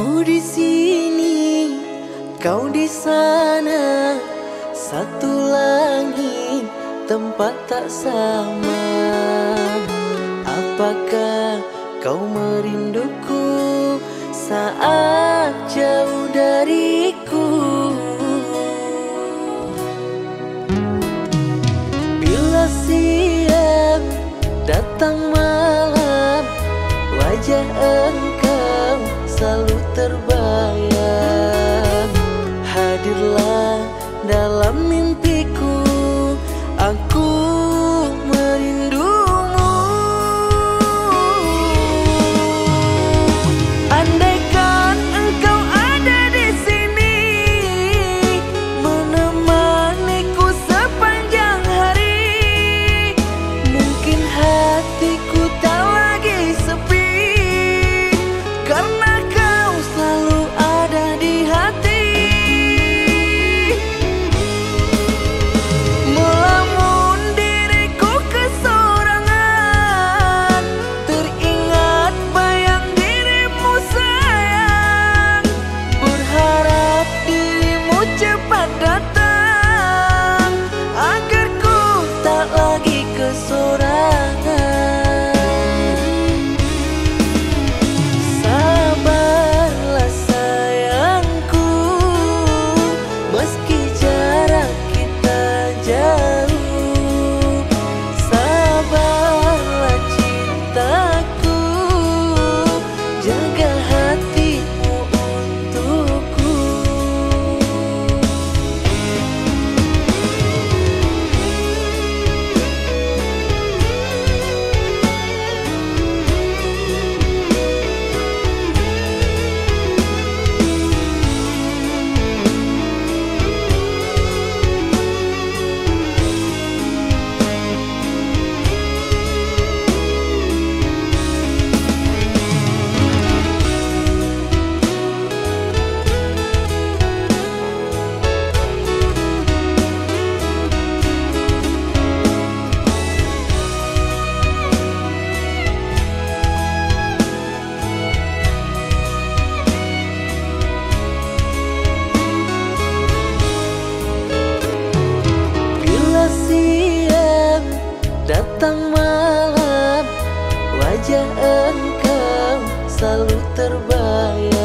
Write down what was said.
Ku di sini, kau di sana, satu langit, tempat tak sama. Apakah kau merinduku saat jauh dariku? Bila siang datang malam, wajah engkau selalu terbayang. Hadirlah dalam mimpiku, petang malam Wajah engkau selalu terbayang.